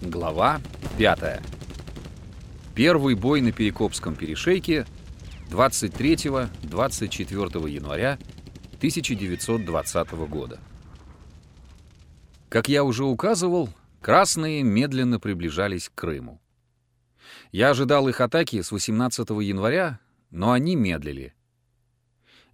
Глава 5. Первый бой на Перекопском перешейке 23-24 января 1920 года. Как я уже указывал, красные медленно приближались к Крыму. Я ожидал их атаки с 18 января, но они медлили.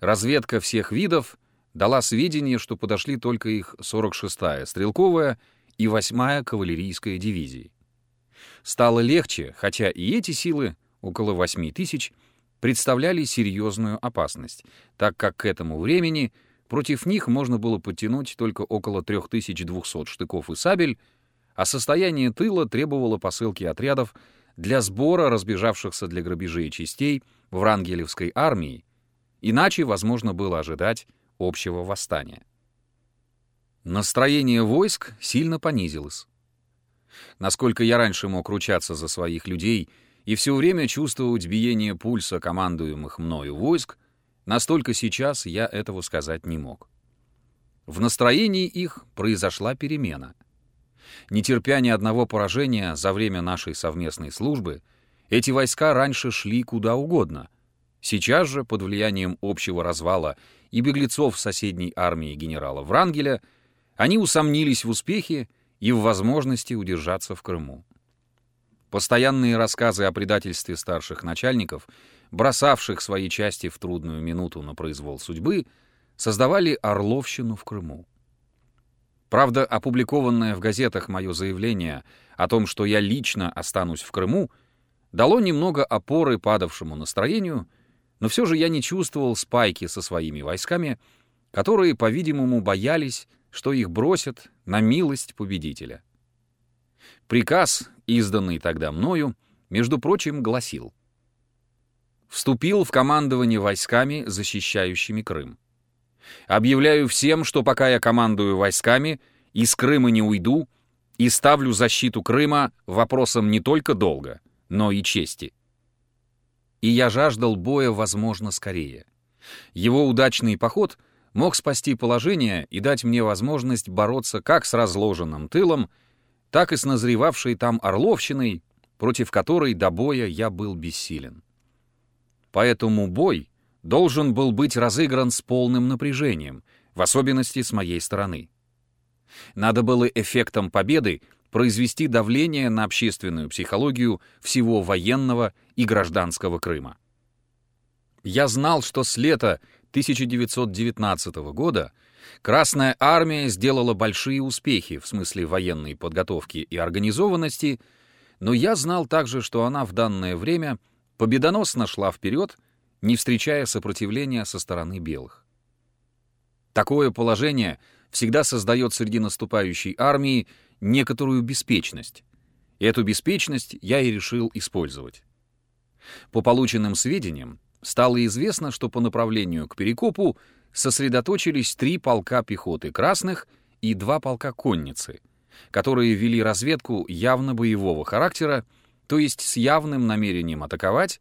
Разведка всех видов дала сведения, что подошли только их 46-я стрелковая и 8-я кавалерийская дивизии. Стало легче, хотя и эти силы, около 8 тысяч, представляли серьезную опасность, так как к этому времени против них можно было подтянуть только около 3200 штыков и сабель, а состояние тыла требовало посылки отрядов для сбора разбежавшихся для грабежей частей в Врангелевской армии, иначе возможно было ожидать общего восстания. Настроение войск сильно понизилось. Насколько я раньше мог ручаться за своих людей и все время чувствовать биение пульса командуемых мною войск, настолько сейчас я этого сказать не мог. В настроении их произошла перемена. Не терпя ни одного поражения за время нашей совместной службы, эти войска раньше шли куда угодно. Сейчас же, под влиянием общего развала и беглецов соседней армии генерала Врангеля, они усомнились в успехе и в возможности удержаться в Крыму. Постоянные рассказы о предательстве старших начальников, бросавших свои части в трудную минуту на произвол судьбы, создавали Орловщину в Крыму. Правда, опубликованное в газетах мое заявление о том, что я лично останусь в Крыму, дало немного опоры падавшему настроению, но все же я не чувствовал спайки со своими войсками, которые, по-видимому, боялись, что их бросят на милость победителя. Приказ, изданный тогда мною, между прочим, гласил «Вступил в командование войсками, защищающими Крым. Объявляю всем, что пока я командую войсками, из Крыма не уйду и ставлю защиту Крыма вопросом не только долга, но и чести». И я жаждал боя, возможно, скорее. Его удачный поход — мог спасти положение и дать мне возможность бороться как с разложенным тылом, так и с назревавшей там Орловщиной, против которой до боя я был бессилен. Поэтому бой должен был быть разыгран с полным напряжением, в особенности с моей стороны. Надо было эффектом победы произвести давление на общественную психологию всего военного и гражданского Крыма. Я знал, что с лета 1919 года Красная Армия сделала большие успехи в смысле военной подготовки и организованности, но я знал также, что она в данное время победоносно шла вперед, не встречая сопротивления со стороны белых. Такое положение всегда создает среди наступающей армии некоторую беспечность. Эту беспечность я и решил использовать. По полученным сведениям, стало известно, что по направлению к Перекопу сосредоточились три полка пехоты красных и два полка конницы, которые вели разведку явно боевого характера, то есть с явным намерением атаковать,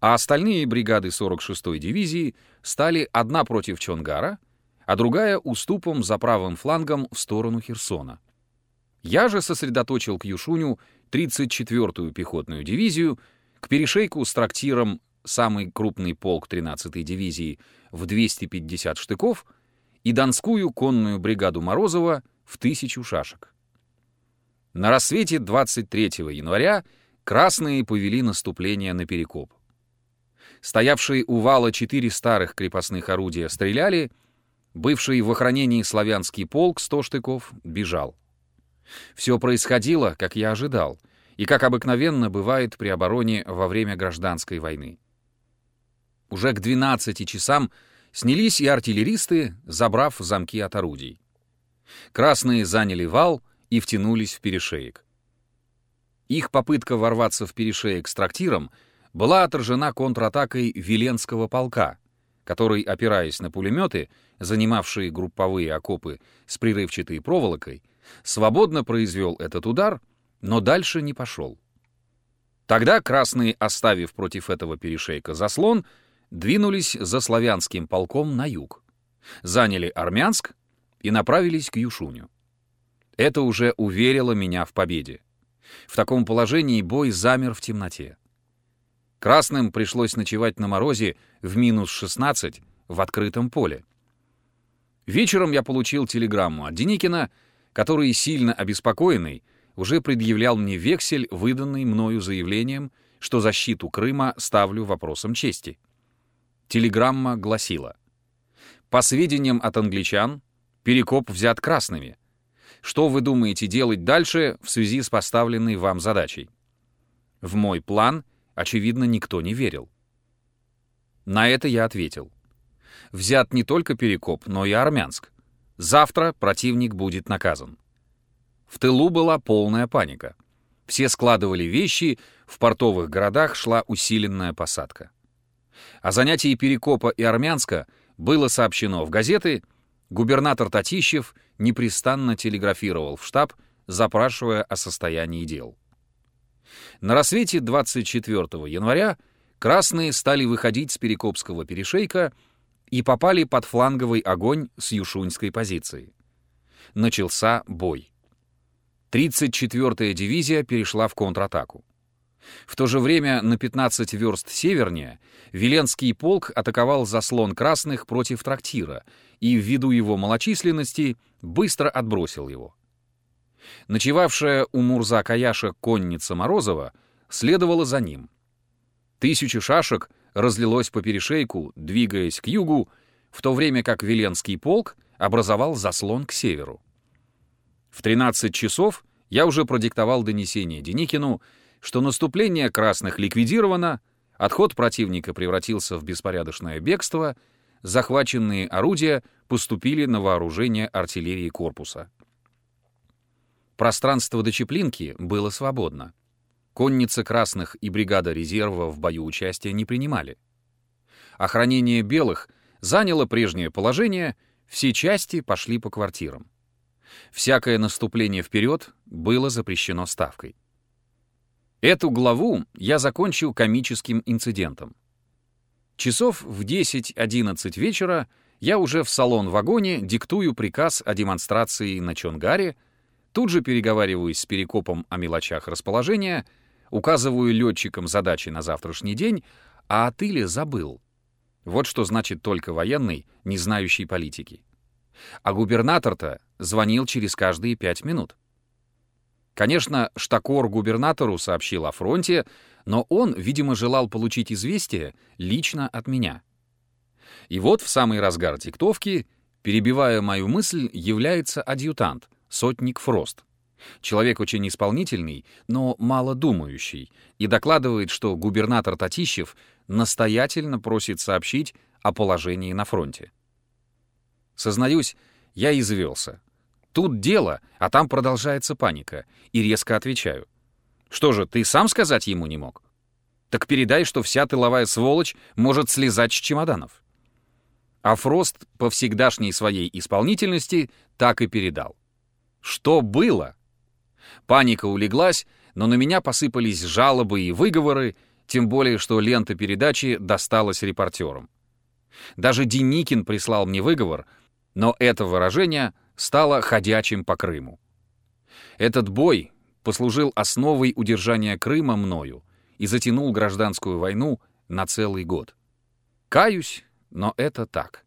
а остальные бригады 46-й дивизии стали одна против Чонгара, а другая уступом за правым флангом в сторону Херсона. Я же сосредоточил к Юшуню 34-ю пехотную дивизию, к перешейку с трактиром самый крупный полк 13-й дивизии в 250 штыков и Донскую конную бригаду Морозова в тысячу шашек. На рассвете 23 января красные повели наступление на Перекоп. Стоявшие у вала четыре старых крепостных орудия стреляли, бывший в охранении славянский полк 100 штыков бежал. Все происходило, как я ожидал, и как обыкновенно бывает при обороне во время гражданской войны. Уже к 12 часам снялись и артиллеристы, забрав замки от орудий. Красные заняли вал и втянулись в перешеек. Их попытка ворваться в перешеек с трактиром была отражена контратакой Веленского полка, который, опираясь на пулеметы, занимавшие групповые окопы с прерывчатой проволокой, свободно произвел этот удар, но дальше не пошел. Тогда красные, оставив против этого перешейка заслон, двинулись за славянским полком на юг, заняли Армянск и направились к Юшуню. Это уже уверило меня в победе. В таком положении бой замер в темноте. Красным пришлось ночевать на морозе в минус 16 в открытом поле. Вечером я получил телеграмму от Деникина, который, сильно обеспокоенный, уже предъявлял мне вексель, выданный мною заявлением, что защиту Крыма ставлю вопросом чести. Телеграмма гласила «По сведениям от англичан, Перекоп взят красными. Что вы думаете делать дальше в связи с поставленной вам задачей? В мой план, очевидно, никто не верил. На это я ответил. Взят не только Перекоп, но и Армянск. Завтра противник будет наказан. В тылу была полная паника. Все складывали вещи, в портовых городах шла усиленная посадка. О занятии Перекопа и Армянска было сообщено в газеты — Губернатор Татищев непрестанно телеграфировал в штаб, запрашивая о состоянии дел. На рассвете 24 января красные стали выходить с Перекопского перешейка и попали под фланговый огонь с юшуньской позиции. Начался бой. 34-я дивизия перешла в контратаку. В то же время на 15 верст севернее Веленский полк атаковал заслон красных против трактира и, ввиду его малочисленности, быстро отбросил его. Ночевавшая у Мурза Каяша конница Морозова следовала за ним. Тысячи шашек разлилось по перешейку, двигаясь к югу, в то время как Веленский полк образовал заслон к северу. В 13 часов я уже продиктовал донесение Деникину, что наступление красных ликвидировано, отход противника превратился в беспорядочное бегство, захваченные орудия поступили на вооружение артиллерии корпуса. Пространство до Чеплинки было свободно. Конница красных и бригада резерва в бою участия не принимали. Охранение белых заняло прежнее положение, все части пошли по квартирам. Всякое наступление вперед было запрещено ставкой. Эту главу я закончу комическим инцидентом. Часов в 10-11 вечера я уже в салон-вагоне диктую приказ о демонстрации на Чонгаре, тут же переговариваюсь с Перекопом о мелочах расположения, указываю летчикам задачи на завтрашний день, а о тыле забыл. Вот что значит только военный, не знающий политики. А губернатор-то звонил через каждые пять минут. Конечно, Штакор губернатору сообщил о фронте, но он, видимо, желал получить известие лично от меня. И вот в самый разгар диктовки, перебивая мою мысль, является адъютант, сотник Фрост. Человек очень исполнительный, но мало думающий, и докладывает, что губернатор Татищев настоятельно просит сообщить о положении на фронте. Сознаюсь, я извелся. Тут дело, а там продолжается паника. И резко отвечаю. Что же, ты сам сказать ему не мог? Так передай, что вся тыловая сволочь может слезать с чемоданов. А Фрост по всегдашней своей исполнительности так и передал. Что было? Паника улеглась, но на меня посыпались жалобы и выговоры, тем более, что лента передачи досталась репортерам. Даже Деникин прислал мне выговор, но это выражение стала ходячим по Крыму. Этот бой послужил основой удержания Крыма мною и затянул гражданскую войну на целый год. Каюсь, но это так.